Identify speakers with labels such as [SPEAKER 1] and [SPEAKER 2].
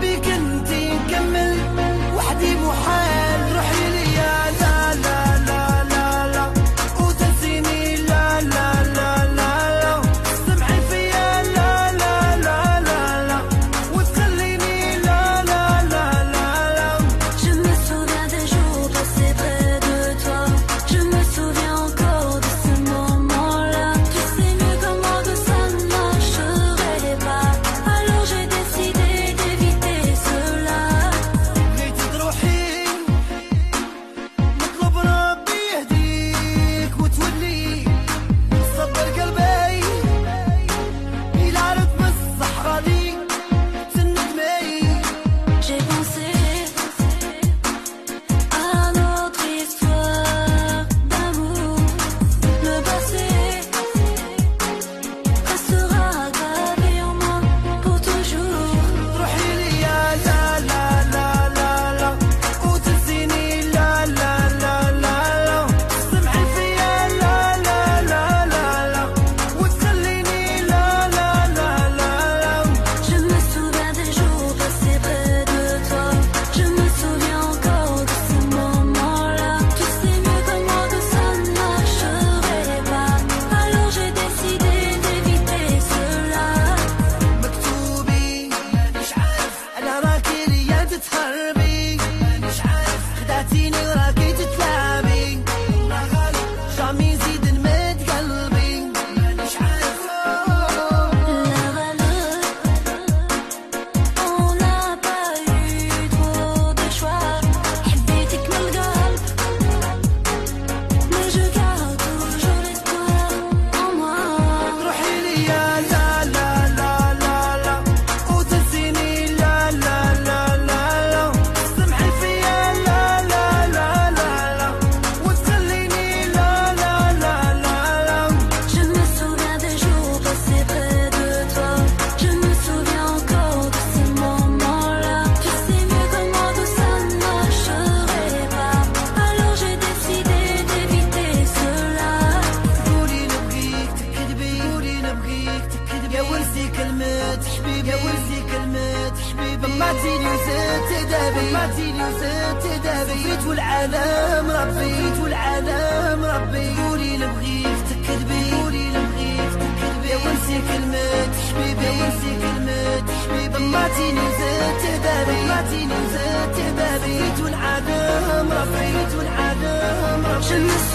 [SPEAKER 1] because يا ولسي كلمة حبيبي يا ولسي كلمة حبيبي. ما تيني وزدت دابي ما تيني دابي. صفيت والعالم ربي صفيت والعالم ربي. قولي قولي يا كلمة حبيبي يا كلمة حبيبي. ما تيني وزدت دابي ما تيني وزدت دابي. صفيت والعالم ربي صفيت والعالم ربي.
[SPEAKER 2] شمس